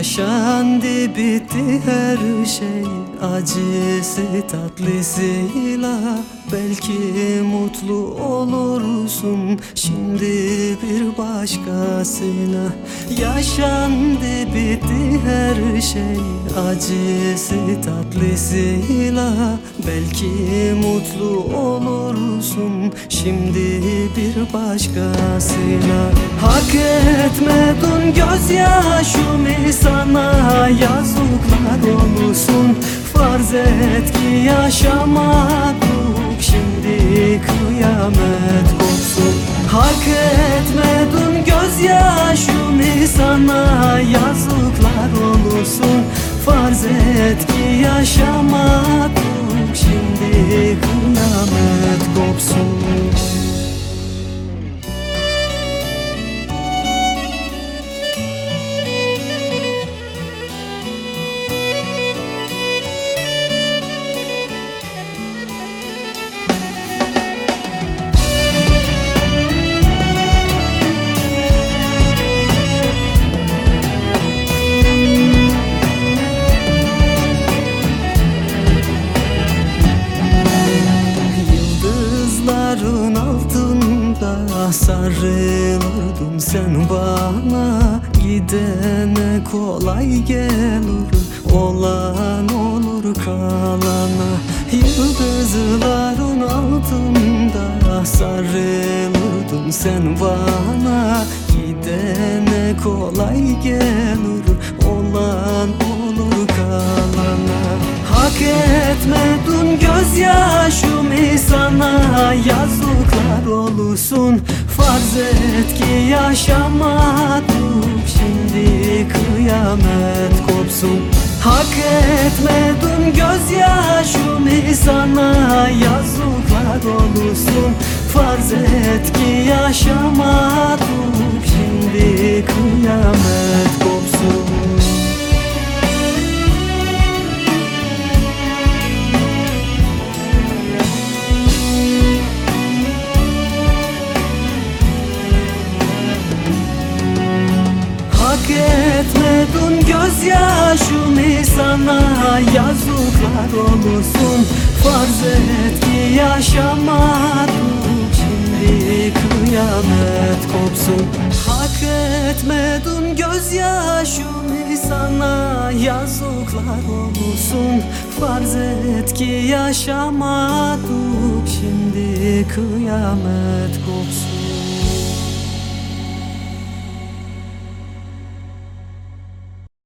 Yaşandı bitti her şey Acısı tatlısıyla Belki mutlu olursun Şimdi bir başkasına. Yaşandı bitti her şey Acısı tatlısıyla Belki mutlu olursun Şimdi bir başkasına Hak etmedin gözyaşımı sana? Yazıklar olsun. Farz et ki yaşamadık şimdi kıyamet kopsun. Hak etmedin gözyaşımı sana? Yazıklar olsun. Farz et ki yaşamadık kıyamet kopsun altında sarılırdın sen bana Gidene kolay gelir olan olur kalana Yıldızların altında. Sarılırdın sen bana Gidene kolay gelir olan olur kalana Hak etmedin gözyaşımı sana yazıklar olsun Farz et ki yaşamadık şimdi kıyamet kopsun. Hak etmedin gözyaşımı sana yazıklar olsun. Farz et ki yaşamadık etmedin gözyaşımı sana yazıklar olsun. Farz et ki yaşamadık şimdi kıyamet kopsun. Hak etmedin gözyaşımı sana yazıklar olsun. Farz et ki yaşamadık şimdi kıyamet kopsun